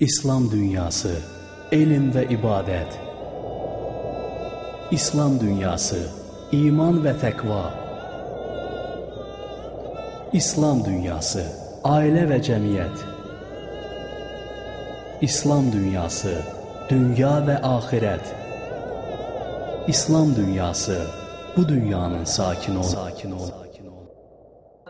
İslam dünyası, elm və ibadət. İslam dünyası, iman və təqva. İslam dünyası, ailə və cəmiyyət. İslam dünyası, dünya və axirət. İslam dünyası, bu dünyanın sakini ol. Sakin ol.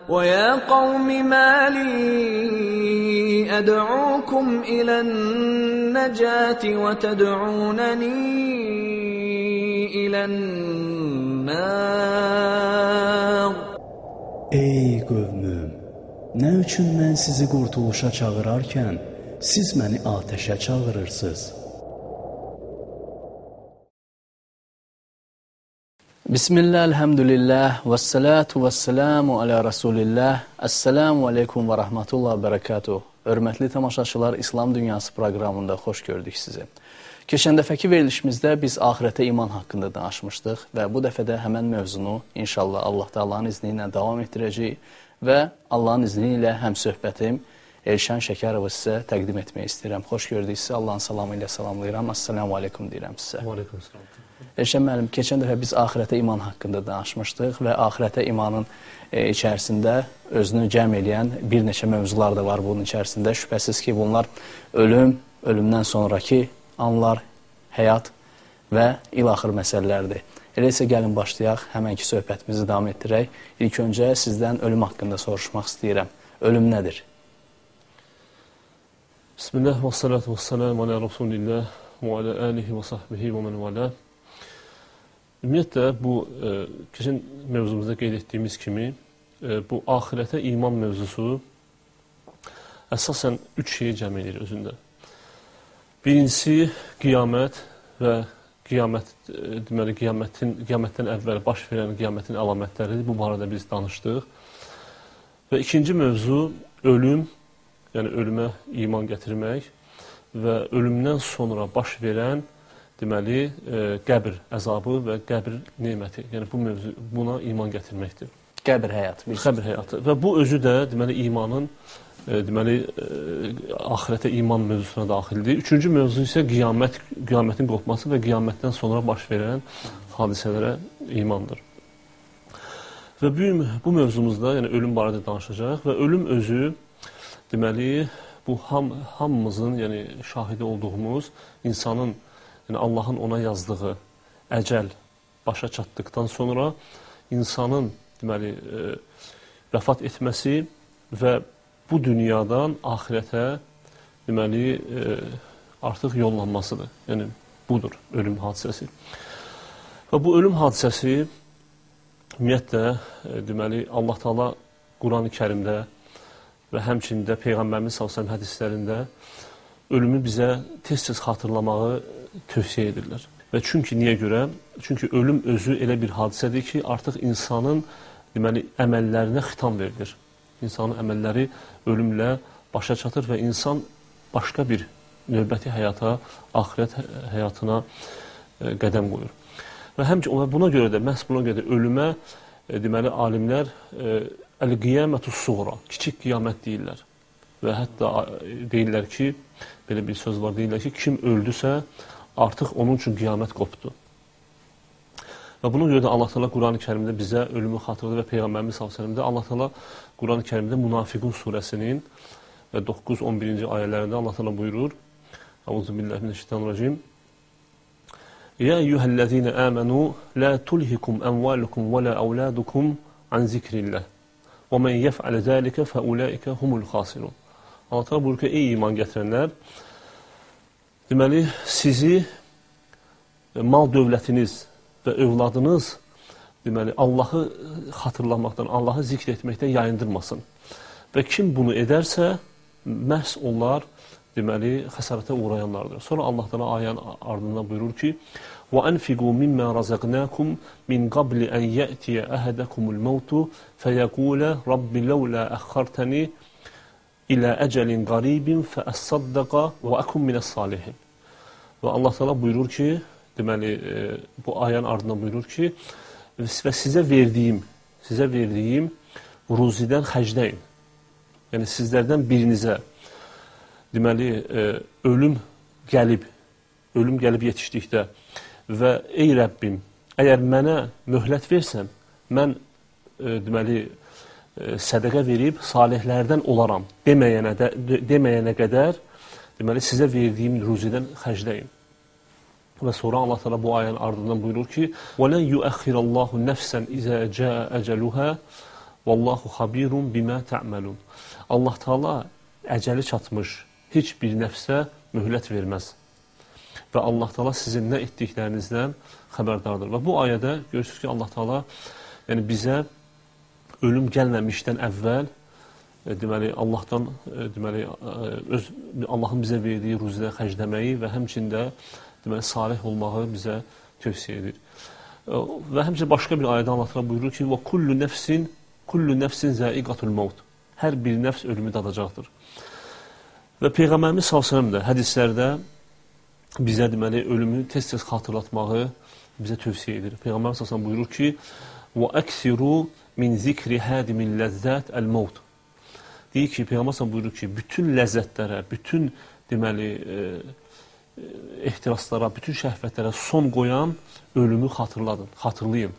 ويا قوم ما لي أدعوكم إلى النجاة وتدعونني إلى النار Ey qövmüm, nə üçün mən sizi qurtuluşa çağırarkən siz məni atəşə çağırırsınız? Bismillah, elhamdülillah, və salatu və selamu alə Rasulillah, Əssəlamu aleykum və rəhmətullah və bərəkatuh. Hörmətli tamaşaçılar, İslam Dünyası proqramında xoş gördük sizi. Keçən dəfəki verilişimizdə biz ahirətə iman haqqında danışmışdıq və bu dəfə də həmən mövzunu inşallah Allah Taala'nın izni ilə davam etdirəcəyik və Allahın izni ilə həm söhbətim Elşən Şəkərovu sizə təqdim etmək istəyirəm. Xoş gördük sizi. Allahın salamı ilə salamlayıram. Assalamu aleykum deyirəm sizə. Və aleykum salam. Elşən müəllim, keçən dəfə biz axirətə iman haqqında danışmışdıq və axirətə imanın e, içərisində özünü cəm eləyən bir neçə mövzular da var bunun içərisində. Şübhəsiz ki, bunlar ölüm, ölümdən sonraki anlar, həyat və ilaxır məsələlərdir. Elə isə gəlin başlayaq, həmənki söhbətimizi davam etdirək. İlk öncə sizdən ölüm haqqında soruşmaq istəyirəm. Ölüm nədir? Bismillah və salatu və salam alə Rasulillah və alə alihi və sahbihi və mən vələ. Ümumiyyətlə, bu e, keçən mövzumuzda qeyd etdiyimiz kimi, e, bu ahirətə iman mövzusu əsasən üç şeyi cəm edir özündə. Birincisi, qiyamət və qiyamət, e, deməli, qiyamətin, qiyamətdən əvvəl baş verən qiyamətin əlamətləridir. Bu barədə biz danışdıq. Və ikinci mövzu, ölüm, yəni ölümə iman gətirmək və ölümdən sonra baş verən deməli, e, qəbr əzabı və qəbr neməti. Yəni bu mövzu buna iman gətirməkdir. Qəbr həyatı. Qəbr həyatı və bu özü də deməli imanın e, deməli e, axirətə iman mövzusuna daxildir. Üçüncü mövzu isə qiyamət, qiyamətin qopması və qiyamətdən sonra baş verən hadisələrə imandır. Və bu, bu mövzumuzda, yəni ölüm barədə danışacağıq və ölüm özü deməli bu ham, hamımızın, yəni şahidi olduğumuz insanın yəni Allahın ona yazdığı əcəl başa çatdıqdan sonra insanın deməli e, vəfat etməsi və bu dünyadan axirətə deməli e, artıq yollanmasıdır. Yəni budur ölüm hadisəsi. Və bu ölüm hadisəsi ümumiyyətlə e, deməli Allah Taala Qurani-Kərimdə və həmçində Peyğəmbərimiz sallallahu hədislərində ölümü bizə tez-tez xatırlamağı tövsiyə edirlər. Və çünki niyə görə? Çünki ölüm özü elə bir hadisədir ki, artıq insanın deməli əməllərinə xitam verilir. İnsanın əməlləri ölümlə başa çatır və insan başqa bir növbəti həyata, axirət həyatına e, qədəm qoyur. Və həmçinin buna görə də məhz buna görə də ölümə e, deməli alimlər e, əl-qiyamətus suğra, kiçik qiyamət deyirlər. Və hətta deyirlər ki, belə bir söz var, deyirlər ki, kim öldüsə, artıq onun üçün qiyamət qopdu. Və buna görə də Allah Taala Qurani-Kərimdə bizə ölümü xatırladır və Peyğəmbərimiz sallallahu Allah Taala Qurani-Kərimdə Münafiqun surəsinin və 9-11-ci ayələrində Allah Taala buyurur: Əuzu billahi mineşşeytanirracim. Ya eyyuhellezine amenu la tulhikum amwalukum ve la auladukum an zikrillah. Və men yef'al zalika fa ulaika humul khasirun. Allah Taala buyurur ki, ey iman gətirənlər, Deməli, sizi mal dövlətiniz və övladınız deməli Allahı xatırlamaqdan, Allahı zikr etməkdən yayındırmasın. Və kim bunu edərsə, məhz onlar deməli xəsarətə uğrayanlardır. Sonra Allah təala ayənin ardından buyurur ki: "Və anfiqu mimma razaqnakum min qabli an ya'tiya ahadakumul mautu feyaqula rabbi laula akhartani ilə əcəlin qaribin fəəs-saddaqa və əkum minəs-salihin. Və Allah təala buyurur ki, deməli e, bu ayənin ardından buyurur ki, və sizə verdiyim, sizə verdiyim ruzidən xərcləyin. Yəni sizlərdən birinizə deməli e, ölüm gəlib, ölüm gəlib yetişdikdə və ey Rəbbim, əgər mənə möhlət versən, mən e, deməli e, sədaqə verib salihlərdən olaram deməyənə də, deməyənə qədər deməli sizə verdiyim ruzidən xərcləyin. Və sonra Allah Teala bu ayənin ardından buyurur ki: "Və len yuəxxirallahu nəfsən izə caa əcəluha vallahu xabirun bima ta'malun." Allah Teala əcəli çatmış heç bir nəfsə möhlət verməz. Və Allah Teala sizin nə etdiklərinizdən xəbərdardır. Və bu ayədə görürsüz ki, Allah Teala yəni bizə ölüm gəlməmişdən əvvəl e, deməli Allahdan e, deməli e, öz Allahın bizə verdiyi ruzidə xərcləməyi və həmçində deməli salih olmağı bizə tövsiyə edir. Və həmçinin başqa bir ayədə Allah təala buyurur ki: "Və kullu nəfsin kullu nəfsin zaiqatul maut." Hər bir nəfs ölümü dadacaqdır. Və peyğəmbərimiz sallallahu da hədislərdə bizə deməli ölümü tez-tez xatırlatmağı bizə tövsiyə edir. Peyğəmbər sallallahu buyurur ki: "Və əksiru min zikri hadimil ləzzət el-maut." Deyir ki, Peyğəmbər buyurur ki, bütün ləzzətlərə, bütün deməli e, ehtiraslara, bütün şəhvətlərə son qoyan ölümü xatırladın, xatırlayın.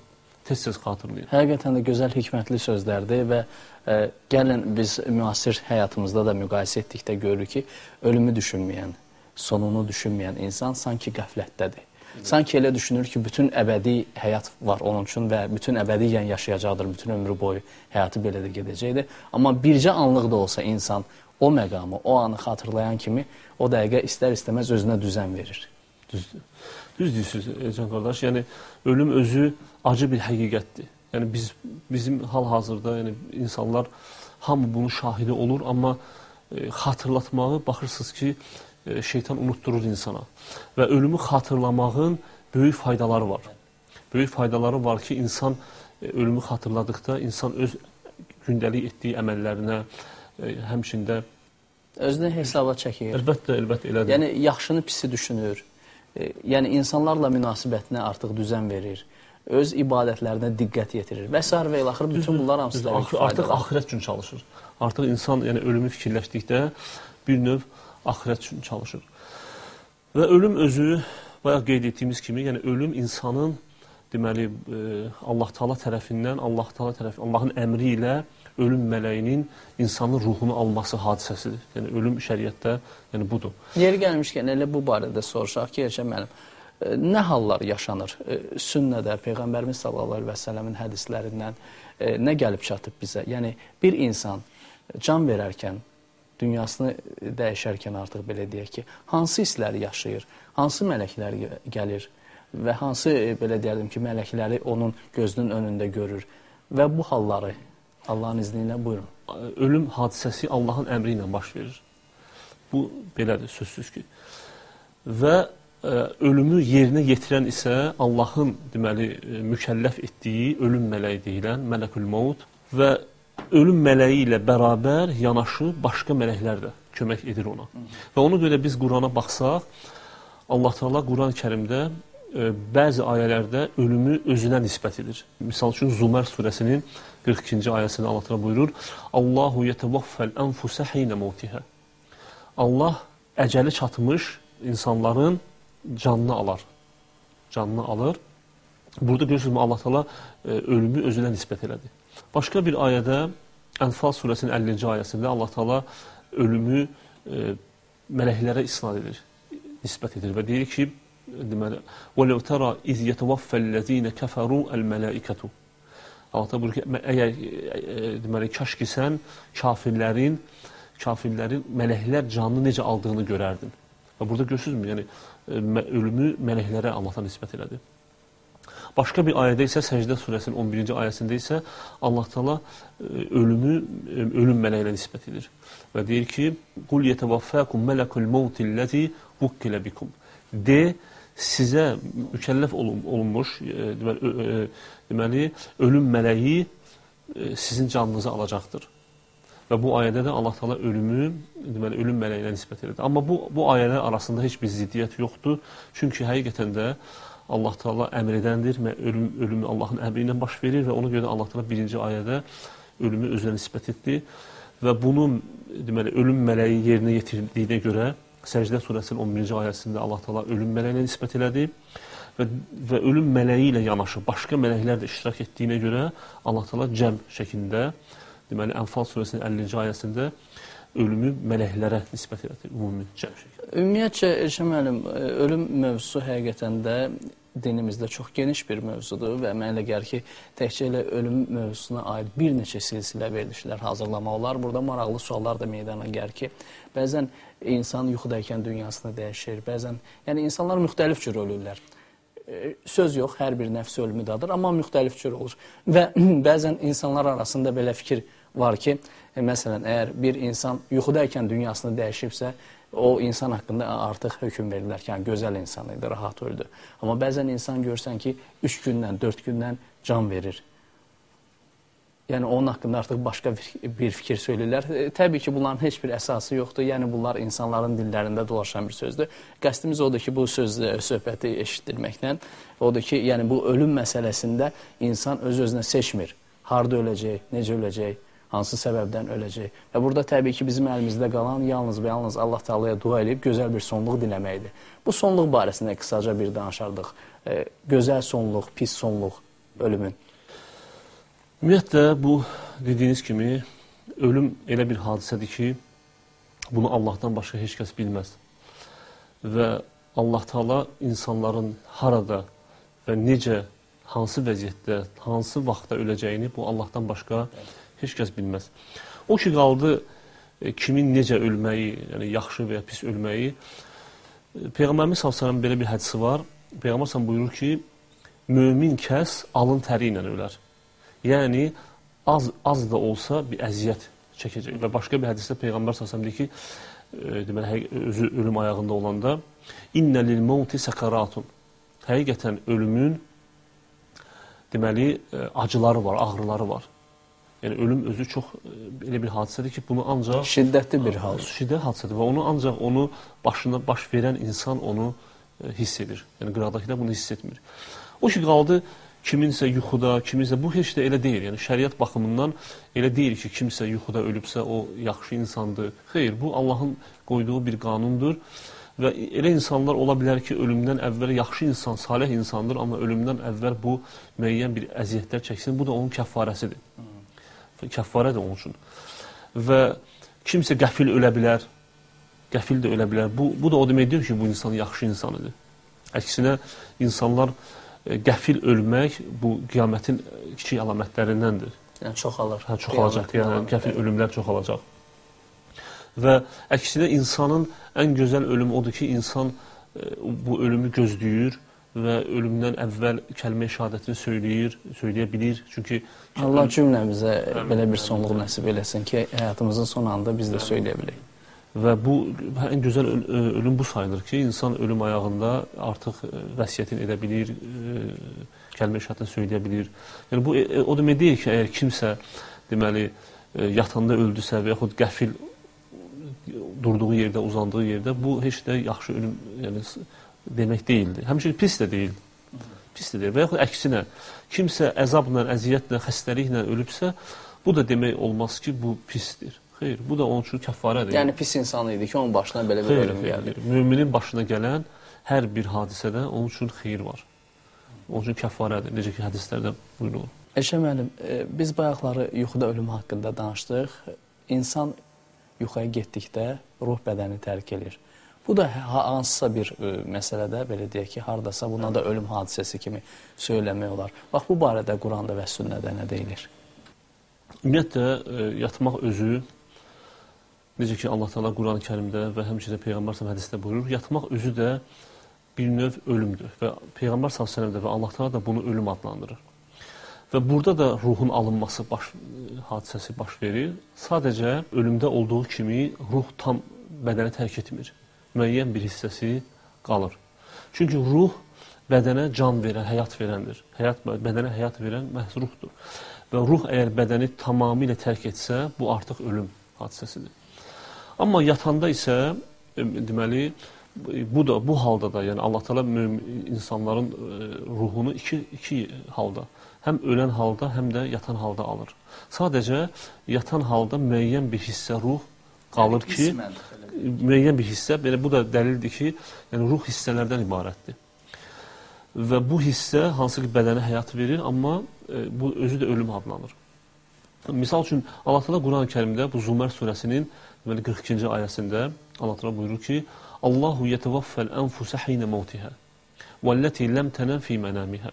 Tez-tez xatırlayın. Həqiqətən də gözəl, hikmətli sözlərdir və ə, e, gəlin biz müasir həyatımızda da müqayisə etdikdə görürük ki, ölümü düşünməyən, sonunu düşünməyən insan sanki qəflətdədir. Sanki elə düşünür ki, bütün əbədi həyat var onun üçün və bütün əbədiyyən yaşayacaqdır, bütün ömrü boyu həyatı belə də gedəcəkdir. Amma bircə anlıq da olsa insan o məqamı, o anı xatırlayan kimi o dəqiqə istər-istəməz özünə düzən verir. Düzdür. Düz deyirsiniz Can qardaş. Yəni ölüm özü acı bir həqiqətdir. Yəni biz bizim hal-hazırda yəni insanlar hamı bunun şahidi olur, amma e, xatırlatmağı baxırsınız ki, şeytan unutdurur insana. Və ölümü xatırlamağın böyük faydaları var. Böyük faydaları var ki, insan e, ölümü xatırladıqda insan öz gündəlik etdiyi əməllərinə, e, həmçində özünü hesaba çəkir. Əlbəttə, əlbəttə elədir. Yəni yaxşını pisi düşünür. E, yəni insanlarla münasibətinə artıq düzən verir. Öz ibadətlərinə diqqət yetirir və s. və ilaxır bütün bunlar hamısı artıq axirət üçün çalışır. Artıq insan yəni ölümü fikirləşdikdə bir növ axirət üçün çalışır. Və ölüm özü bayaq qeyd etdiyimiz kimi, yəni ölüm insanın deməli e, Allah Taala tərəfindən, Allah Taala tərəf Allahın əmri ilə ölüm mələyinin insanın ruhunu alması hadisəsidir. Yəni ölüm şəriətdə yəni budur. Yeri gəlmişkən elə bu barədə soruşaq ki, Elşən müəllim, e, nə hallar yaşanır e, sünnədə peyğəmbərimiz sallallahu əleyhi və səlləmin hədislərindən nə gəlib çatıb bizə? Yəni bir insan can verərkən dünyasını dəyişərkən artıq belə deyək ki, hansı hissləri yaşayır, hansı mələklər gəlir və hansı belə deyərdim ki, mələkləri onun gözünün önündə görür və bu halları Allahın izni ilə buyurun. Ölüm hadisəsi Allahın əmri ilə baş verir. Bu belədir, sözsüz ki. Və ə, e, ölümü yerinə yetirən isə Allahın deməli e, mükəlləf etdiyi ölüm mələyi deyilən Mələkül Maut və ölüm mələyi ilə bərabər yanaşı başqa mələklər də kömək edir ona. Və ona görə biz Qurana baxsaq, Allah Taala Quran-Kərimdə ə, e, bəzi ayələrdə ölümü özünə nisbət edir. Məsəl üçün Zumər surəsinin 42-ci ayəsində Allah təala buyurur: "Allahu yetavaffal enfusa hina mautiha." Allah əcəli çatmış insanların canını alar. Canını alır. Burada görürsünüzmü Allah təala e, ölümü özünə nisbət elədi. Başqa bir ayədə Ənfal surəsinin 50-ci ayəsində Allah təala ölümü e, mələklərə isnad edir, nisbət edir və deyir ki, deməli, "Və lev tara iz yetavaffal-lezina kafaru el-mələikatu" Allah buyurur ki, əgər e, e, deməli kaş ki sən kafirlərin kafirlərin mələklər canını necə aldığını görərdin. Və burada görürsünüzmü? Yəni e, ölümü mələklərə Allahdan nisbət elədi. Başqa bir ayədə isə Səcdə surəsinin 11-ci ayəsində isə Allah Taala e, ölümü ölüm mələyinə nisbət edir. Və deyir ki: "Qul yetevaffakum malakul mautillazi vukkila bikum." De, sizə mükəlləf olunmuş, deməli deməli, ölüm mələyi e, sizin canınızı alacaqdır. Və bu ayədə də Allah Taala ölümü, deməli, ölüm mələyinə nisbət edir. Amma bu bu ayələr arasında heç bir ziddiyyət yoxdur. Çünki həqiqətən də Allah Taala əmr edəndir və ölüm ölümü Allahın əmri ilə baş verir və ona görə Allah Taala birinci ayədə ölümü özünə nisbət etdi və bunu deməli ölüm mələyi yerinə yetirdiyinə görə Səcdə surəsinin 11-ci ayəsində Allah Taala ölüm mələyinə nisbət elədi və və ölüm mələyi ilə yanaşı başqa mələklər də iştirak etdiyinə görə Allah Taala cəm şəklində deməli Ənfal surəsinin 50-ci ayəsində ölümü mələklərə nisbət elədi ümumi cəm şəklində. Ümumiyyətcə Elşən müəllim, e, ölüm mövzusu həqiqətən də dinimizdə çox geniş bir mövzudur və mənə elə gəlir ki, təkcə elə ölüm mövzusuna aid bir neçə silsilə verilişlər hazırlamaq olar. Burada maraqlı suallar da meydana gəlir ki, bəzən insan yuxudaykən dünyasını dəyişir, bəzən yəni insanlar müxtəlif cür ölürlər. E, söz yox, hər bir nəfs ölümü dadır, amma müxtəlif cür olur. Və bəzən insanlar arasında belə fikir var ki, e, məsələn, əgər bir insan yuxudaykən dünyasını dəyişibsə, o insan haqqında artıq hökm verirlər ki, yəni gözəl insan idi, rahat öldü. Amma bəzən insan görsən ki, 3 gündən, 4 gündən can verir. Yəni onun haqqında artıq başqa bir fikir söyləyirlər. E, təbii ki, bunların heç bir əsası yoxdur. Yəni bunlar insanların dillərində dolaşan bir sözdür. Qəsdimiz odur ki, bu sözü, söhbəti eşitdirməklə odur ki, yəni bu ölüm məsələsində insan öz-özünə seçmir. Harda öləcək, necə öləcək, hansı səbəbdən öləcək. Və burada təbii ki, bizim əlimizdə qalan yalnız və yalnız Allah Taalaya dua edib gözəl bir sonluq diləməkdir. Bu sonluq barəsində qısaca bir danışardıq. E, gözəl sonluq, pis sonluq ölümün. Ümumiyyətlə bu dediyiniz kimi ölüm elə bir hadisədir ki, bunu Allahdan başqa heç kəs bilməz. Və Allah Taala insanların harada və necə, hansı vəziyyətdə, hansı vaxtda öləcəyini bu Allahdan başqa evet heç kəs bilməz. O ki qaldı e, kimin necə ölməyi, yəni yaxşı və ya pis ölməyi. E, Peyğəmbərimiz sallallahu belə bir hədisi var. Peyğəmbər sallallahu buyurur ki, mömin kəs alın təri ilə ölər. Yəni az az da olsa bir əziyyət çəkəcək. Və başqa bir hədisdə Peyğəmbər sallallahu deyir ki, e, deməli özü ölüm ayağında olanda innə lil mauti sakaratun. Həqiqətən ölümün deməli acıları var, ağrıları var. Yəni ölüm özü çox elə bir hadisədir ki, bunu ancaq şiddətli bir hal. Şiddətli hadisədir və onu ancaq onu başına baş verən insan onu ə, hiss edir. Yəni qıradakılar bunu hiss etmir. O ki qaldı kiminsə yuxuda, kiminsə bu heç də elə deyil. Yəni şəriət baxımından elə deyil ki, kimsə yuxuda ölübsə o yaxşı insandır. Xeyr, bu Allahın qoyduğu bir qanundur. Və elə insanlar ola bilər ki, ölümdən əvvəl yaxşı insan, salih insandır, amma ölümdən əvvəl bu müəyyən bir əziyyətlər çəksin. Bu da onun kəffarəsidir. Hı kəffarədir onun üçün. Və kimsə qəfil ölə bilər, qəfil də ölə bilər. Bu, bu da o demək deyil ki, bu insan yaxşı insan idi. Əksinə, insanlar e, qəfil ölmək bu qiyamətin kiçik əlamətlərindəndir. Yəni çoxalır. Hə, çoxalacaq. Yəni qəfil ölümlər çoxalacaq. Və əksinə insanın ən gözəl ölümü odur ki, insan e, bu ölümü gözləyir və ölümdən əvvəl kəlmə şəhadətini söyləyir, söyləyə bilir. Çünki Allah cümləmizə belə bir sonluq nəsib eləsin ki, həyatımızın son anında biz də söyləyə bilək. Və bu ən gözəl ölüm bu sayılır ki, insan ölüm ayağında artıq vəsiyyətini edə bilir, kəlmə şəhadətini söyləyə bilir. Yəni bu o demək deyil ki, əgər kimsə deməli yatanda öldüsə və yaxud qəfil durduğu yerdə, uzandığı yerdə bu heç də yaxşı ölüm, yəni demək deyildi. Həmçinin pis də deyil. Pis də deyil. Və yaxud əksinə, kimsə əzabla, əziyyətlə, xəstəliklə ölübsə, bu da demək olmaz ki, bu pisdir. Xeyr, bu da onun üçün kəffarədir. Yəni pis insan idi ki, onun başına belə bir ölüm gəldi. Müminin başına gələn hər bir hadisədə onun üçün xeyir var. Onun üçün kəffarədir. Necə ki, hədislərdə buyurulur. Eşə müəllim, e, biz bayaqları yuxuda ölüm haqqında danışdıq. İnsan yuxuya getdikdə ruh bədəni tərk edir. Bu da hansısa bir ə, e, məsələdə belə deyək ki, hardasa buna da ölüm hadisəsi kimi söyləmək olar. Bax bu barədə Quranda və sünnədə nə deyilir? Ümumiyyətlə ə, e, yatmaq özü necə ki Allah Taala Qurani-Kərimdə və həmçinin Peyğəmbər sallallahu hədisdə buyurur, yatmaq özü də bir növ ölümdür və Peyğəmbər sallallahu və Allah Taala da bunu ölüm adlandırır. Və burada da ruhun alınması baş hadisəsi baş verir. Sadəcə ölümdə olduğu kimi ruh tam bədəni tərk etmir müəyyən bir hissəsi qalır. Çünki ruh bədənə can verən, həyat verəndir. Həyat bədənə həyat verən məhz ruhdur. Və ruh əgər bədəni tamamilə tərk etsə, bu artıq ölüm hadisəsidir. Amma yatanda isə deməli bu da bu halda da, yəni Allah Taala insanların e, ruhunu iki iki halda, həm ölən halda, həm də yatan halda alır. Sadəcə yatan halda müəyyən bir hissə ruh qalır ki, müəyyən bir hissə, belə bu da dəlildir ki, yəni ruh hissələrdən ibarətdir. Və bu hissə hansı ki bədənə həyat verir, amma e, bu özü də ölüm adlanır. Misal üçün Allah Taala Quran-ı Kərimdə bu Zumər surəsinin deməli 42-ci ayəsində Allah Taala buyurur ki: "Allahu yetavaffal anfusa hina mautiha vallati lam tanam fi manamiha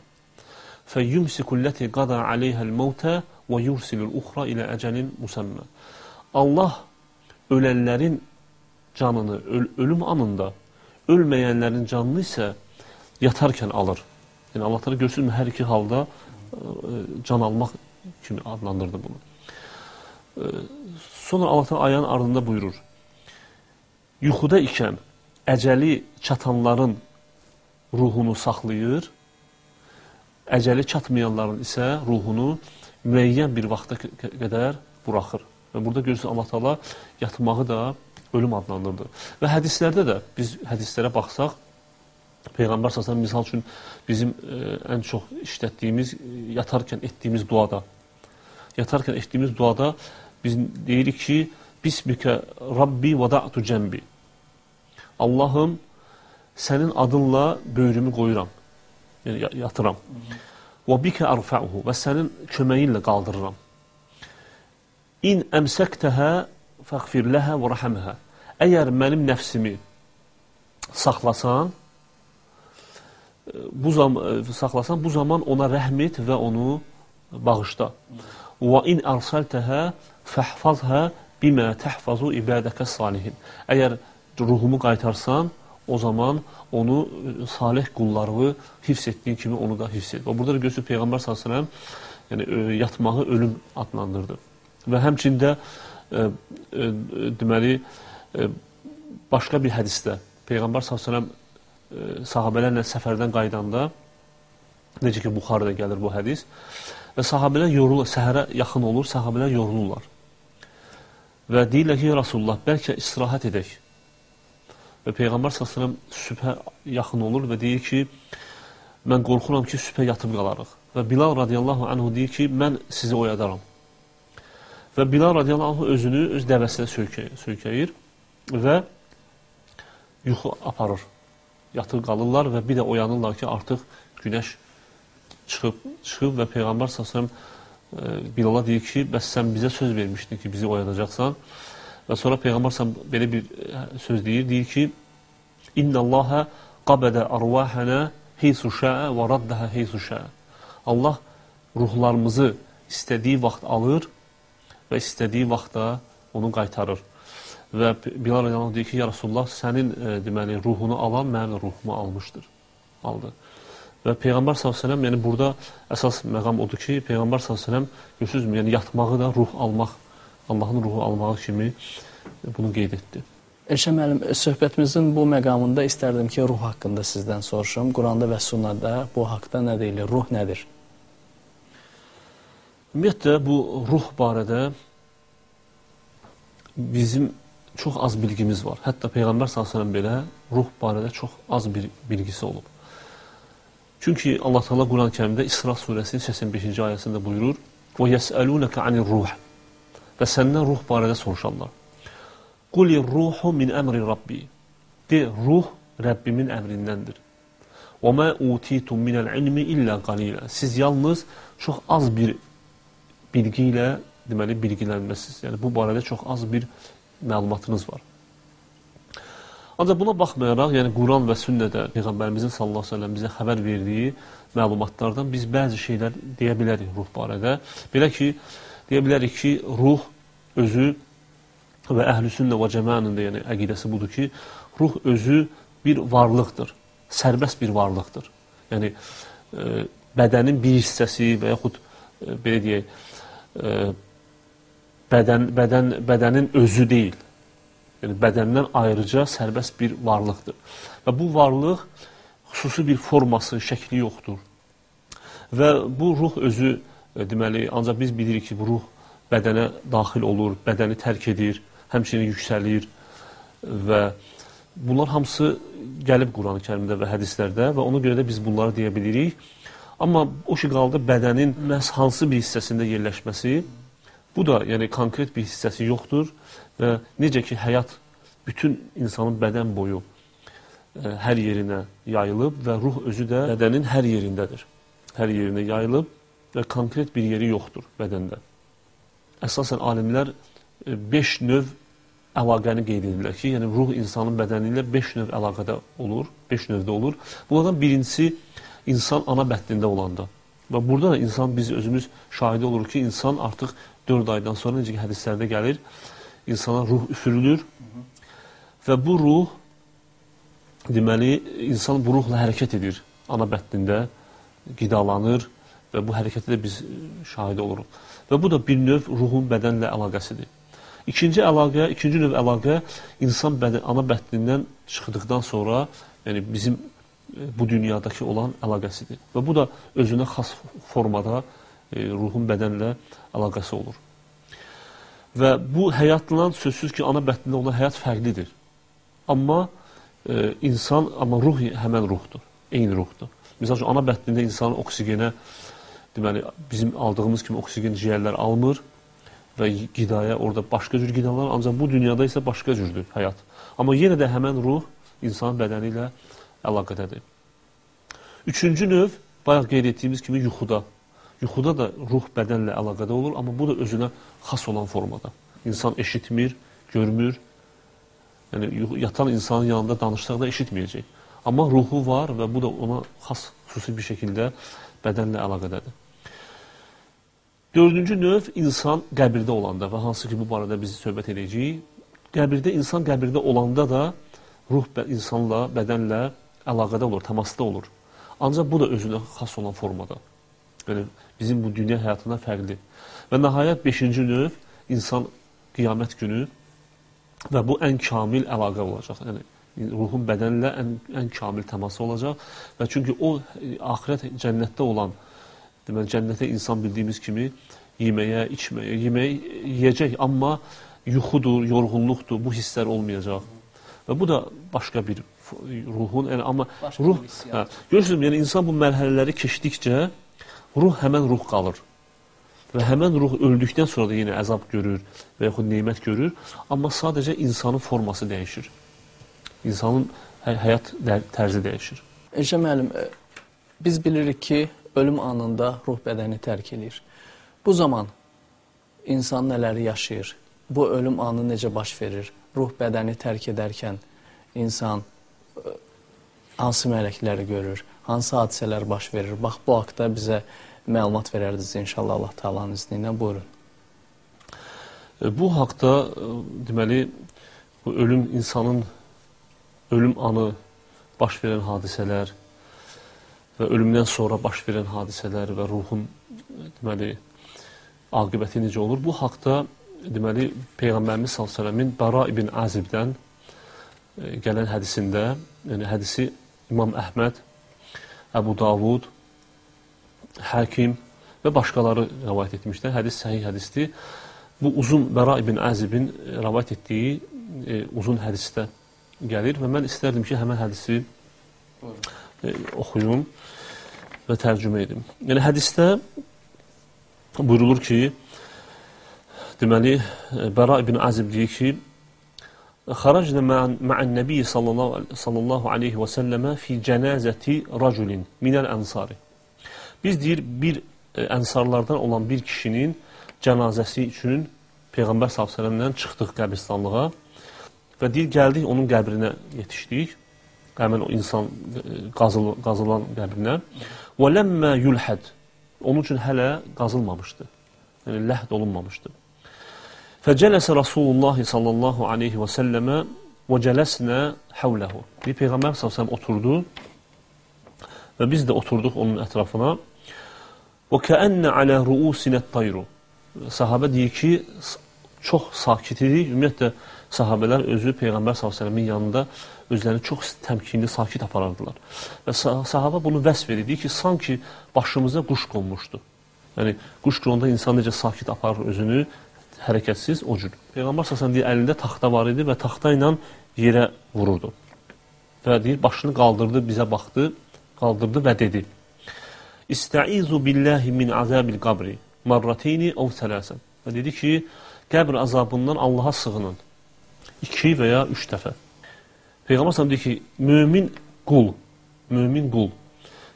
feyumsiku allati qada alayha al-mauta və yursilu al-ukhra ila ajalin musamma." Allah ölənlərin canını öl ölüm anında, ölməyənlərin canını isə yatarkən alır. Yəni Allah Taala görürsünüzmü hər iki halda ə, can almaq kimi adlandırdı bunu. Sonra Allah ayənin ardında buyurur. Yuxuda ikən əcəli çatanların ruhunu saxlayır, əcəli çatmayanların isə ruhunu müəyyən bir vaxta qədər buraxır. Və burada görürsünüz Allah Taala yatmağı da ölüm adlandırdı. Və hədislərdə də biz hədislərə baxsaq Peyğəmbər sallallahu misal üçün bizim ə, e, ən çox işlətdiyimiz yatarkən etdiyimiz duada yatarkən etdiyimiz duada biz deyirik ki, Bismikə Rabbi vada'tu cəmbi. Allahım, sənin adınla böyrümü qoyuram, yəni yatıram. Və bikə arfa'uhu və sənin köməyinlə qaldırıram. İn əmsəktəhə fəğfir ləhə və rəhəməhə. Əgər mənim nəfsimi saxlasan, bu zaman saxlasan, bu zaman ona rəhm et və onu bağışla. Və in arsaltəhə fəhfazhə bimə təhfazu ibadəkə salihin. Əgər ruhumu qaytarsan, o zaman onu salih qullarını hifz etdiyin kimi onu da hifz et. Və burada da görürsünüz Peyğəmbər s.ə.v yəni, yatmağı ölüm adlandırdı. Və həmçində e, e, deməli e, başqa bir hədisdə Peyğəmbər s.ə.v sahabələrlə səfərdən qaydanda necə ki Buxarıda gəlir bu hədis və sahabələr yorulur, səhərə yaxın olur, sahabələr yorulurlar. Və deyirlər ki, Rasulullah, bəlkə istirahət edək. Və Peyğəmbər s.ə.v sübhə yaxın olur və deyir ki, mən qorxuram ki, sübhə yatıb qalarıq. Və Bilal radiyallahu anhu deyir ki, mən sizi oyadaram. Və Bilal radiyallahu anhu özünü öz dəvəsinə söykəyir, söykəyir və yuxu aparır. Yatır qalırlar və bir də oyanırlar ki, artıq günəş çıxıb, çıxıb və Peyğəmbər s.ə.v Bilala deyir ki, bəs sən bizə söz vermişdin ki, bizi oyadacaqsan. Və sonra Peyğəmbər s.ə.v belə bir söz deyir, deyir ki, İnnəlləhə qabədə arvahənə heysu şəə və raddəhə heysu şəə. Allah ruhlarımızı istədiyi vaxt alır və istədiyi vaxtda onu qaytarır. Və Bilal rəziyallahu deyir ki, ya Rasulullah, sənin e, deməli ruhunu alan mənim ruhumu almışdır. Aldı. Və Peyğəmbər s.ə.v yəni burada əsas məqam odur ki, Peyğəmbər s.ə.v görürsünüzmü, yəni yatmağı da ruh almaq, Allahın ruhu almağı kimi bunu qeyd etdi. Elşən müəllim, söhbətimizin bu məqamında istərdim ki, ruh haqqında sizdən soruşum. Quranda və sünnədə bu haqda nə deyilir? Ruh nədir? Ümumiyyətlə, bu ruh barədə bizim çox az bilgimiz var. Hətta Peyğəmbər s.ə.v belə ruh barədə çox az bir bilgisi olub. Çünki Allah Teala Quran-ı Kərimdə İsra surəsinin 85-ci ayəsində buyurur: "Və yəsəlunəkə anir-ruh." Və səndən ruh barədə soruşarlar. Qulir-ruhu min əmri Rabbi. De, ruh Rəbbimin əmrindəndir. Və mə utitum minəl-ilmi illə qalilə. Siz yalnız çox az bir bilgi ilə deməli bilgilənməsiniz. Yəni bu barədə çox az bir məlumatınız var. Ancaq buna baxmayaraq, yəni Quran və sünnədə Peyğəmbərimizin sallallahu əleyhi və səlləm bizə xəbər verdiyi məlumatlardan biz bəzi şeylər deyə bilərik ruh barədə. Belə ki, deyə bilərik ki, ruh özü və əhlüsünnə və cəmaənin də yəni əqidəsi budur ki, ruh özü bir varlıqdır, sərbəst bir varlıqdır. Yəni e, bədənin bir hissəsi və yaxud belə deyək, e, bədən bədən bədənin özü deyil yəni bədəndən ayrıca sərbəst bir varlıqdır. Və bu varlıq xüsusi bir forması, şəkli yoxdur. Və bu ruh özü, e, deməli, ancaq biz bilirik ki, bu ruh bədənə daxil olur, bədəni tərk edir, həmçinin yüksəlir və bunlar hamısı gəlib Quran-ı Kərimdə və hədislərdə və ona görə də biz bunları deyə bilirik. Amma o ki qaldı bədənin məhz hansı bir hissəsində yerləşməsi, bu da yəni konkret bir hissəsi yoxdur və necə ki həyat bütün insanın bədən boyu ə, hər yerinə yayılıb və ruh özü də bədənin hər yerindədir. Hər yerinə yayılıb və konkret bir yeri yoxdur bədəndə. Əsasən alimlər 5 növ əlaqəni qeyd edirlər ki, yəni ruh insanın bədəni ilə 5 növ əlaqədə olur, 5 növdə olur. Bunlardan birincisi insan ana bətnində olanda. Və burada da insan biz özümüz şahidi oluruq ki, insan artıq 4 aydan sonra necə ki hədislərdə gəlir, insana ruh üfürülür və bu ruh deməli insan bu ruhla hərəkət edir ana bətnində, qidalanır və bu hərəkətə də biz şahidi oluruq. Və bu da bir növ ruhun bədənlə əlaqəsidir. İkinci əlaqə, ikinci növ əlaqə insan bədən, ana bətnindən çıxdıqdan sonra, yəni bizim bu dünyadakı olan əlaqəsidir. Və bu da özünə xas formada e, ruhun bədənlə əlaqəsi olur. Və bu həyatla sözsüz ki, ana bətnində olan həyat fərqlidir. Amma e, insan, amma ruh həmən ruhdur, eyni ruhdur. Məsəl üçün, ana bətnində insanın oksigenə, deməli, bizim aldığımız kimi oksigen ciyərlər almır və qidaya orada başqa cür qidalar, ancaq bu dünyada isə başqa cürdür həyat. Amma yenə də həmən ruh insan bədəni ilə əlaqədədir. Üçüncü növ, bayaq qeyd etdiyimiz kimi yuxuda. Yuxuda da ruh bədənlə əlaqədə olur, amma bu da özünə xas olan formada. İnsan eşitmir, görmür. Yəni yatan insanın yanında danışdıqda eşitməyəcək. Amma ruhu var və bu da ona xas xüsusi bir şəkildə bədənlə əlaqədədir. Dördüncü növ insan qəbirdə olanda və hansı ki bu barədə biz söhbət edəcəyik. Qəbirdə insan qəbirdə olanda da ruh insanla, bədənlə əlaqədə olur, təmasda olur. Ancaq bu da özünə xas olan formada. Yəni bizim bu dünya həyatına fərqli. Və nəhayət 5-ci növ insan qiyamət günü və bu ən kamil əlaqə olacaq. Yəni ruhun bədənlə ən, ən kamil təması olacaq və çünki o axirət cənnətdə olan Deməli, cənnətə insan bildiyimiz kimi yeməyə, içməyə, yemək yeyəcək, amma yuxudur, yorğunluqdur, bu hisslər olmayacaq. Və bu da başqa bir ruhun, yəni amma başqa ruh, hə, görürsünüz, yəni insan bu mərhələləri keçdikcə ruh həmən ruh qalır. Və həmən ruh öldükdən sonra da yenə əzab görür və yaxud nemət görür, amma sadəcə insanın forması dəyişir. İnsanın hə həyat tərzi dəyişir. Elşə müəllim, e, biz bilirik ki, ölüm anında ruh bədəni tərk edir. Bu zaman insan nələri yaşayır? Bu ölüm anı necə baş verir? Ruh bədəni tərk edərkən insan ə, hansı mələkləri görür? Hansı hadisələr baş verir? Bax, bu haqda bizə məlumat verərdiniz inşallah Allah Taala'nın izni ilə. Buyurun. E, bu haqda e, deməli bu ölüm insanın ölüm anı baş verən hadisələr, və ölümdən sonra baş verən hadisələr və ruhun deməli aqibəti necə olur? Bu haqda deməli Peyğəmbərimiz sallalləmin Bara ibn Azibdən gələn hədisində, yəni hədisi İmam Əhməd, Əbu Davud, Həkim və başqaları rəvayət etmişlər. Hədis səhih hədisdir. Bu uzun Bəra ibn Əzibin rəvayət etdiyi e, uzun hədisdə gəlir və mən istərdim ki, həmən hədisi e, oxuyum və tərcümə edim. Yəni hədisdə buyurulur ki, deməli Bəra ibn Azib deyir ki, خرجنا مع مع النبي صلى الله صلى الله عليه وسلم في cenazeti raculin minel ensari. Biz deyir bir e, ensarlardan olan bir kişinin cənazəsi üçün Peyğəmbər sallallahu çıxdıq qəbristanlığa və deyir gəldik onun qəbrinə yetişdik. Həmin o insan e, qazıl, qazılan qəbrinə. Və ləmmə yulhəd. Onun üçün hələ qazılmamışdı. Yəni ləhd olunmamışdı. Fəcələsə Rasulullah sallallahu aleyhi və səlləmə və cələsnə həvləhu. Bir Peyğəmbər sallallahu oturdu və biz də oturduq onun ətrafına. Və kəənnə alə ruusinə tayru. Sahabə deyir ki, çox sakit idik. Ümumiyyətlə, sahabələr özü Peyğəmbər s.ə.v-in yanında özlərini çox təmkinli, sakit aparardılar. Və sahaba bunu vəsf edir, deyir ki, sanki başımıza quş qonmuşdu. Yəni, quş qonda insan necə sakit aparır özünü, hərəkətsiz, o cür. Peyğəmbər s.ə.v deyir, əlində taxta var idi və taxta ilə yerə vururdu. Və deyir, başını qaldırdı, bizə baxdı, qaldırdı və dedi: İstaizu billahi min azabil qabri marratayni aw thalasan. Və dedi ki, qəbr azabından Allaha sığının. 2 və ya 3 dəfə. Peyğəmbər sallallahu deyir ki, mömin qul, mömin qul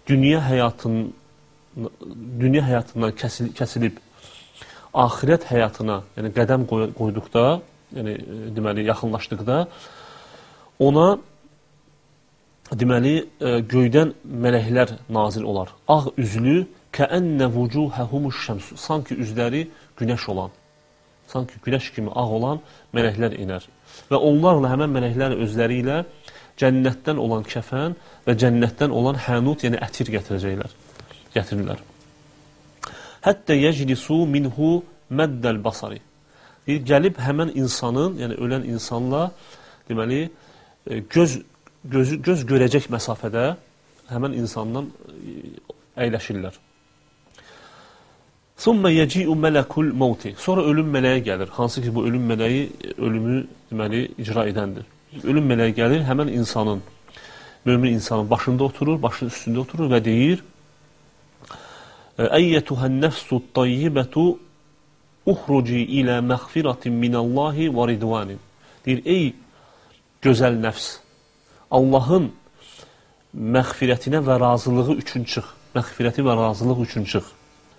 dünya həyatının dünya həyatından kəsil, kəsilib axirət həyatına, yəni qədəm qoy, qoyduqda, yəni deməli yaxınlaşdıqda ona deməli e, göydən mələklər nazil olar. Ağ üzlü kəənnə vucuhəhumuş şəms. Sanki üzləri günəş olan, sanki günəş kimi ağ olan mələklər inər. Və onlarla həmən mələklər özləri ilə cənnətdən olan kəfən və cənnətdən olan hənut, yəni ətir gətirəcəklər. Gətirirlər. Hətta yeclisu minhu məddəl basari. Deyir, gəlib həmən insanın, yəni ölən insanla deməli e, göz göz göz görəcək məsafədə həmən insandan e, əyləşirlər. Summa yeji'u melekul mauti. Sonra ölüm mələyi gəlir. Hansı ki bu ölüm mələyi ölümü deməli icra edəndir. Ölüm mələyi gəlir, həmən insanın mömin insanın başında oturur, başının üstündə oturur və deyir: Əyyətuhən nəfsu tayyibətu uxruci ilə məğfiratin minəllahi və ridvanin. Deyir, ey gözəl nəfs, Allahın məğfirətinə və razılığı üçün çıx. Məğfirəti və razılıq üçün çıx.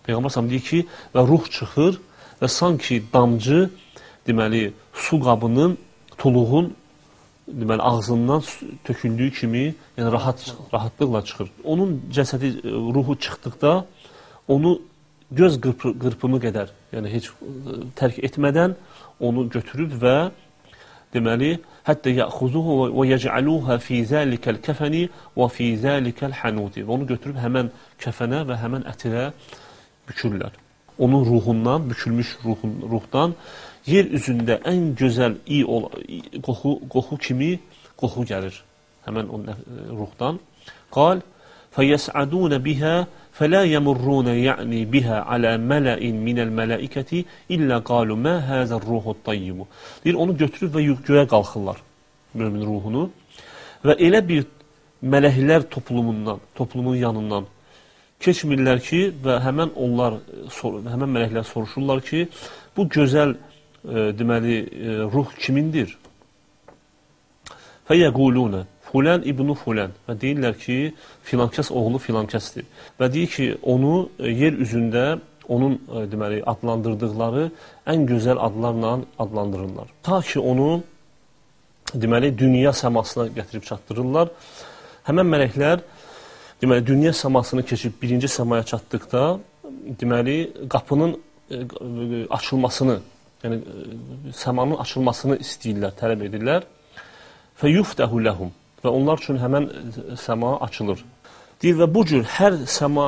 Peyğəmbər səhəm deyir ki, və ruh çıxır və sanki damcı, deməli, su qabının, tuluğun deməli ağzından töküldüyü kimi, yəni rahat rahatlıqla çıxır. Onun cəsədi ruhu çıxdıqda onu göz qırpı, qırpımı qədər, yəni heç e, tərk etmədən onu götürüb və deməli, hətta yəxuzuhu və yec'aluha fi zalikal kafani və fi zalikal hanuti. Onu götürüb həmən kəfənə və həmən ətirə bükürlər. Onun ruhundan, bükülmüş ruhun, ruhdan yer üzündə ən gözəl iyi ol, qoxu, qoxu kimi qoxu gəlir həmən o ruhdan. Qal fəyəs'adun biha فلا يمرون يعني بها على ملأ من الملائكة illə qalu ma hazar ruhut tayyib. Deyir onu götürüb və göyə qalxırlar mömin ruhunu və elə bir mələklər toplumundan, toplumun yanından keçmirlər ki və həmən onlar həmən mələklər soruşurlar ki, bu gözəl e, deməli e, ruh kimindir? Fəyəquluna Fulan ibnu Fulan və deyirlər ki, filankəs oğlu filankəsdir. Və deyir ki, onu e, yer üzündə onun e, deməli adlandırdıqları ən gözəl adlarla adlandırırlar. Ta ki onu deməli dünya səmasına gətirib çatdırırlar. Həmən mələklər deməli dünya səmasını keçib birinci səmaya çatdıqda deməli qapının e, açılmasını, yəni səmanın açılmasını istəyirlər, tələb edirlər. Fəyuftahu lahum və onlar üçün həmən səma açılır. Deyir və bu cür hər səma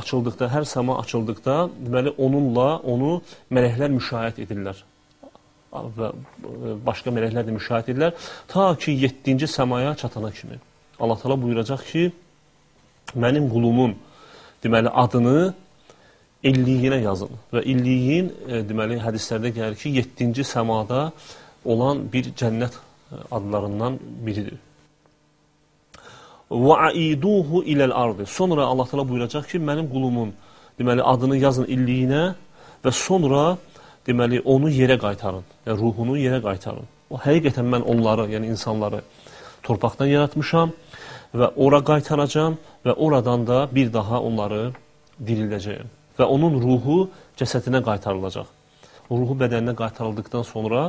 açıldıqda, hər səma açıldıqda, deməli onunla onu mələklər müşahidə edirlər. Və başqa mələklər də müşahidə edirlər ta ki 7-ci səmaya çatana kimi. Allah Taala buyuracaq ki, mənim qulumun deməli adını illiyinə yazın və illiyin e, deməli hədislərdə gəlir ki, 7-ci səmada olan bir cənnət adlarından biridir. Və aiduhu iləl ardı. Sonra Allah təala buyuracaq ki, mənim qulumun deməli adını yazın illiyinə və sonra deməli onu yerə qaytarın. Yəni ruhunu yerə qaytarın. O həqiqətən mən onları, yəni insanları torpaqdan yaratmışam və ora qaytaracam və oradan da bir daha onları dirildəcəyəm. Və onun ruhu cəsədinə qaytarılacaq. O ruhu bədəninə qaytarıldıqdan sonra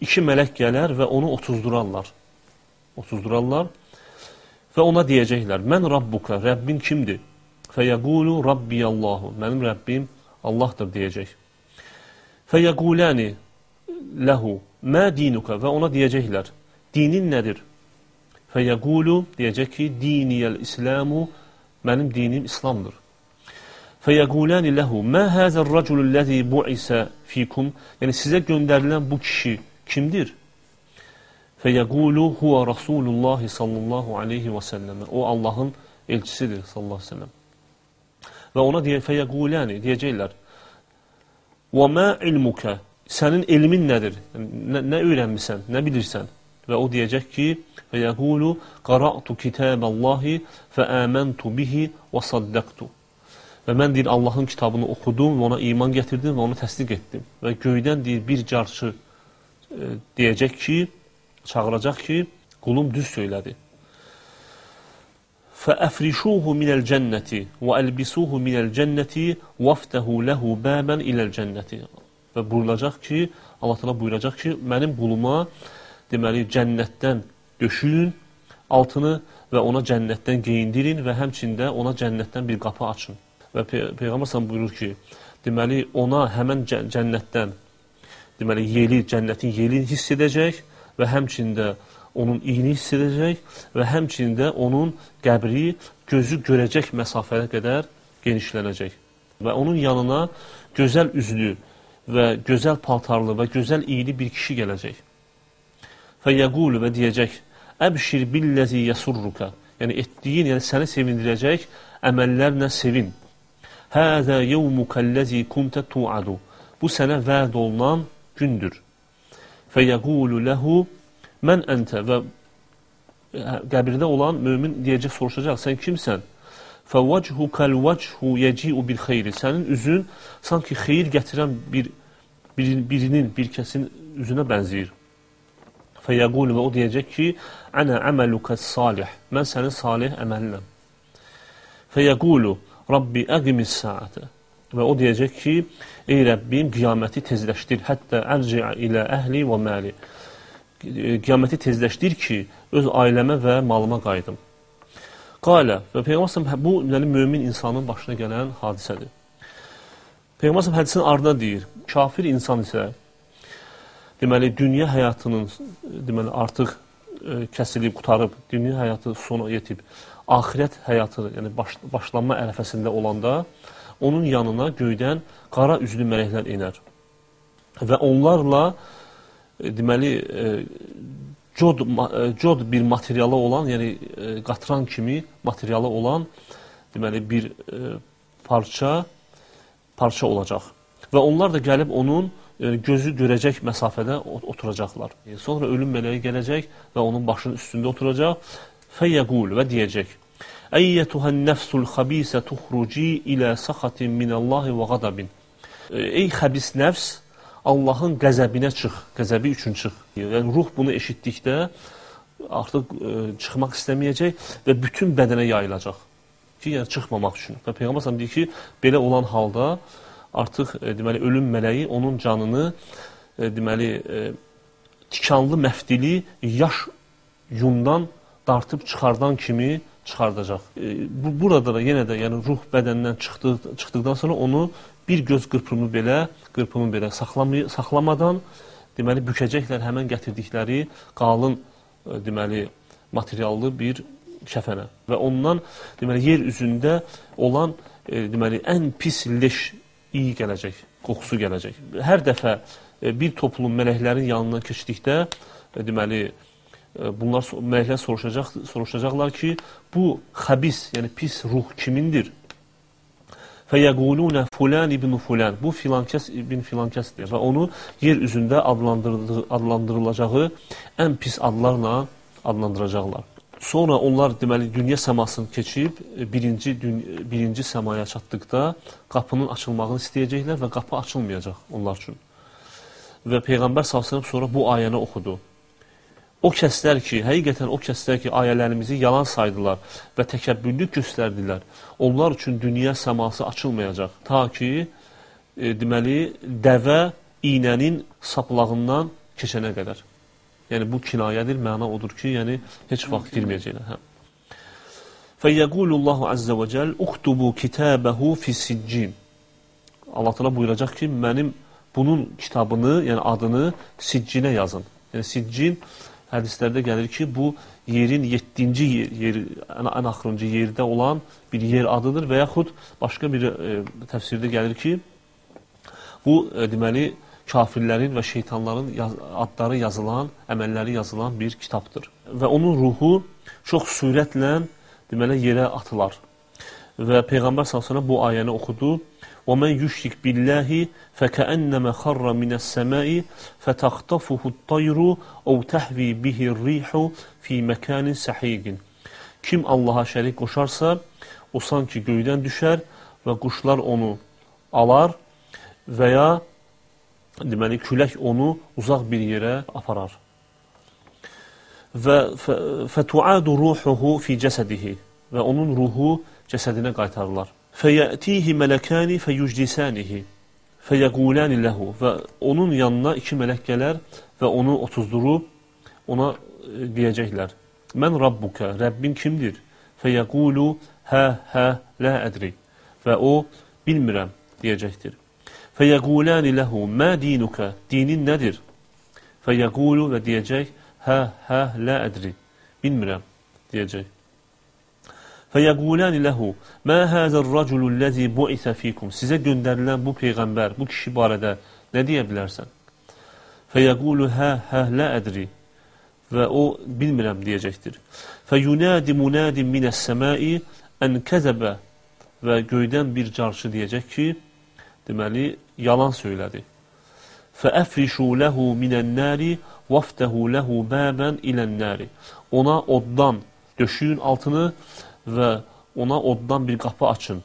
iki mələk gələr və onu otuzdurarlar. Otuzdurarlar Və ona deyəcəklər, mən Rabbuka, Rəbbin kimdir? Fəyəqulu Rabbiyallahu, mənim Rəbbim Allahdır deyəcək. Fəyəquləni ləhu, mə dinuka və ona deyəcəklər, dinin nədir? Fəyəqulu deyəcək ki, diniyəl İslamu, mənim dinim İslamdır. Fəyəquləni ləhu, mə həzər rəculü ləzi bu'isə fikum, yəni sizə göndərilən bu kişi kimdir? Fəyəqulu huwa Rasulullah sallallahu aleyhi və səlləmə. O Allahın elçisidir sallallahu aleyhi və səlləm. Və ona deyə fəyəquləni deyəcəklər. Və mə ilmuka sənin elmin nədir? Nə, nə öyrənmisən, nə bilirsən? və o deyəcək ki, və yəqulu qara'tu kitaballahi fa amantu bihi və saddaqtu. Və mən deyir Allahın kitabını oxudum və ona iman gətirdim və onu təsdiq etdim. Və göydən deyir bir carçı e, deyəcək ki, çağıracaq ki, qulum düz söylədi. فَأَفْرِشُوهُ مِنَ الْجَنَّةِ وَأَلْبِسُوهُ مِنَ الْجَنَّةِ وَافْتَهُ لَهُ بَابًا إِلَى الْجَنَّةِ Və buyurulacaq ki, Allah təala buyuracaq ki, mənim quluma deməli cənnətdən döşüyün altını və ona cənnətdən geyindirin və həmçində ona cənnətdən bir qapı açın. Və Pey Peyğəmbər sallallahu buyurur ki, deməli ona həmən cənnətdən deməli yeli, cənnətin yeli hiss edəcək və həmçində onun iyini hiss edəcək və həmçində onun qəbri gözü görəcək məsafəyə qədər genişlənəcək. Və onun yanına gözəl üzlü və gözəl paltarlı və gözəl iyili bir kişi gələcək. Fəyəqulu və deyəcək, Əbşir billəzi yəsurruka. Yəni, etdiyin, yəni səni sevindirəcək əməllərlə sevin. Həzə yevmukəlləzi kuntə tuadu. Bu sənə vəd olunan gündür. Fəyəqulu ləhu mən əntə və qəbirdə olan mömin deyəcək, soruşacaq, sən kimsən? Fəvəchukəl vəchu yəciu bil xeyri. Sənin üzün sanki xeyir gətirən bir, bir birinin, bir kəsin üzünə bənzəyir. Fəyəqulu və o deyəcək ki, Ənə əməlukə salih. Mən sənin salih əməlinəm. Fəyəqulu Rabbi əqimis saətə. Və o deyəcək ki, ey Rəbbim, qiyaməti tezləşdir, hətta ərciə ilə əhli və məli. Qiyaməti tezləşdir ki, öz ailəmə və malıma qayıdım. Qalə və Peyğəmbər bu yəni mömin insanın başına gələn hadisədir. Peyğəmbər hədisin ardına deyir, kafir insan isə deməli dünya həyatının deməli artıq e, kəsilib, qutarıb, dünya həyatı sona yetib, axirət həyatı, yəni baş, başlanma ərəfəsində olanda onun yanına göydən qara üzlü mələklər enər. Və onlarla e, deməli e, cod e, cod bir materialı olan, yəni qatran kimi materialı olan deməli bir parça parça olacaq. Və onlar da gəlib onun gözü görəcək məsafədə oturacaqlar. Sonra ölüm mələyi gələcək və onun başının üstündə oturacaq. Fəyəqul və deyəcək: Əyyətuhən nəfsul xabisə tuxruci ilə saxatin minəllahi və qadabin. Ey xəbis nəfs, Allahın qəzəbinə çıx, qəzəbi üçün çıx. Yəni ruh bunu eşitdikdə artıq ə, e, çıxmaq istəməyəcək və bütün bədənə yayılacaq ki, yəni çıxmamaq üçün. Və Peyğəmbər sallallahu deyir ki, belə olan halda artıq e, deməli ölüm mələyi onun canını e, deməli e, tikanlı məfdili yaş yundan dartıb çıxardan kimi çıxardacaq. E, bu burada da yenə də yəni ruh bədəndən çıxdı, çıxdıqdan sonra onu bir göz qırpımı belə, qırpımı belə saxlamay saxlamadan deməli bükəcəklər həmin gətirdikləri qalın e, deməli materiallı bir kəfənə və ondan deməli yer üzündə olan e, deməli ən pis leş iyi gələcək, qoxusu gələcək. Hər dəfə e, bir toplum mələklərin yanından keçdikdə, e, deməli, bunlar mələklər soruşacaq, soruşacaqlar ki, bu xəbis, yəni pis ruh kimindir? Fəyəqulunə fulan ibn fulan. Bu filankəs ibn filankəsdir və onu yer üzündə adlandırılacağı ən pis adlarla adlandıracaqlar. Sonra onlar deməli dünya səmasını keçib e, birinci birinci səmaya çatdıqda qapının açılmağını istəyəcəklər və qapı açılmayacaq onlar üçün. Və peyğəmbər sallallahu sonra bu ayəni oxudu. O kəslər ki, həqiqətən o kəslər ki, ayələrimizi yalan saydılar və təkəbbürlük göstərdilər, onlar üçün dünya səması açılmayacaq. Ta ki, e, deməli, dəvə iynənin saplağından keçənə qədər. Yəni bu kinayədir, məna odur ki, yəni heç vaxt girməyəcəklər. Hə. Fəyəqulullahu azza və cəl uktubu kitabəhu fi siccin. Allah təala buyuracaq ki, mənim bunun kitabını, yəni adını siccinə yazın. Yəni siccin hədislərdə gəlir ki, bu yerin 7-ci yer, yer ən, ən axırıncı yerdə olan bir yer adıdır və yaxud başqa bir e, təfsirdə gəlir ki, bu e, deməli kafirlərin və şeytanların yaz adları yazılan, əməlləri yazılan bir kitabdır. Və onun ruhu çox sürətlə deməli yerə atılar. Və Peyğəmbər sallallahu bu ayəni oxudu. وَمَنْ يُشْرِكْ بِاللّٰهِ فَكَأَنَّمَ خَرَّ مِنَ السَّمَاءِ فَتَخْطَفُهُ الطَّيْرُ اَوْ تَحْوِي بِهِ الرِّيحُ فِي مَكَانٍ سَحِيقٍ Kim Allaha şərik qoşarsa, o sanki göydən düşər və quşlar onu alar və ya deməli külək onu uzaq bir yerə aparar. Və fətuadu ruhuhu fi cəsədihi və onun ruhu cəsədinə qaytarılar. Fəyətihi mələkani fəyucdisanihi fəyəqulani ləhu və onun yanına iki mələk gələr və onu otuzdurub ona e, deyəcəklər. Mən Rabbuka, Rəbbin kimdir? Fəyəqulu hə, hə, lə ədri. Və o, bilmirəm, deyəcəkdir. Fəyəqulani ləhu, mə dinuka, dinin nədir? Fəyəqulu və deyəcək, hə, hə, lə ədri. Bilmirəm, deyəcək. Fəyəqulani ləhu, mə həzər-raculu ləzi buisə fikum. Sizə göndərilən bu peyğəmbər, bu kişi barədə nə deyə bilərsən? Fəyəqulu hə, hə, lə ədri. Və o, bilmirəm, deyəcəkdir. Fəyunadi munadin minəs-səmai ən kəzəbə və göydən bir carçı deyəcək ki, deməli, yalan söylədi. Fəəfrişu ləhu minən-nəri vaftəhu ləhu bəbən ilən-nəri. Ona oddan döşüyün altını və ona oddan bir qapı açın.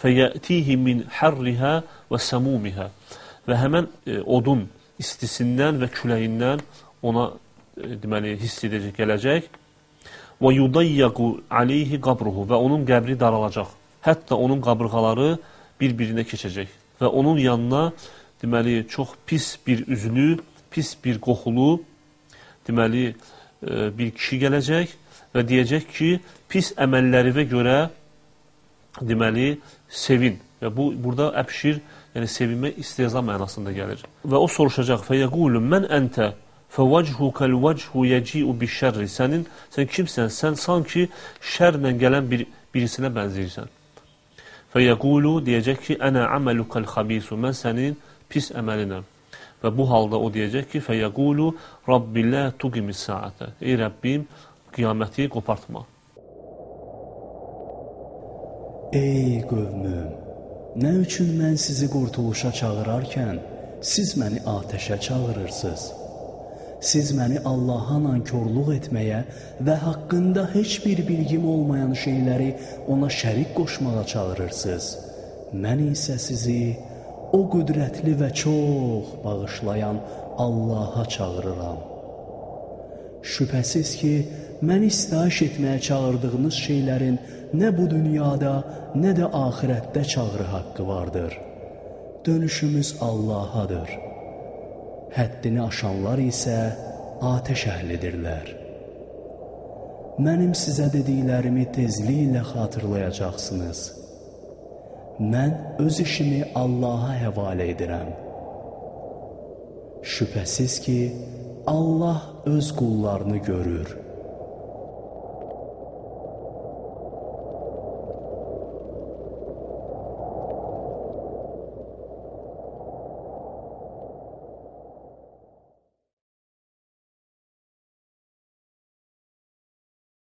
Fəyətihi min hərrihə və səmumihə və həmən e, odun istisindən və küləyindən ona e, deməli hiss edəcək, gələcək. Və yudayyaqu alayhi qabruhu və onun qəbri daralacaq. Hətta onun qabırğaları bir-birinə keçəcək və onun yanına deməli çox pis bir üzlü, pis bir qoxulu deməli e, bir kişi gələcək və deyəcək ki, pis əməllərinə görə deməli sevin. Və bu burada əbşir, yəni sevinmə istehza mənasında gəlir. Və o soruşacaq: "Fəyəqulu men entə fəvəchukal vəchu yeci'u bi'şerri." Sənin sən kimsən? Sən sanki şərlə gələn bir birisinə bənzəyirsən. Fəyəqulu deyəcək ki, "Ənə amalukal xabisu." Mən sənin pis əməlinəm. Və bu halda o deyəcək ki, "Fəyəqulu Rabbillah tuqimis saate." Ey Rəbbim, qiyaməti qopartma. Ey qövmüm, nə üçün mən sizi qurtuluşa çağırarkən siz məni atəşə çağırırsınız? Siz məni Allaha nankorluq etməyə və haqqında heç bir bilgim olmayan şeyləri ona şərik qoşmağa çağırırsınız. Mən isə sizi o qüdrətli və çox bağışlayan Allaha çağırıram. Şübhəsiz ki, məni istahiş etməyə çağırdığınız şeylərin nə bu dünyada, nə də axirətdə çağrı haqqı vardır. Dönüşümüz Allahadır. Həddini aşanlar isə atəş əhlidirlər. Mənim sizə dediklərimi tezliklə xatırlayacaqsınız. Mən öz işimi Allaha həvalə edirəm. Şübhəsiz ki, Allah öz qullarını görür.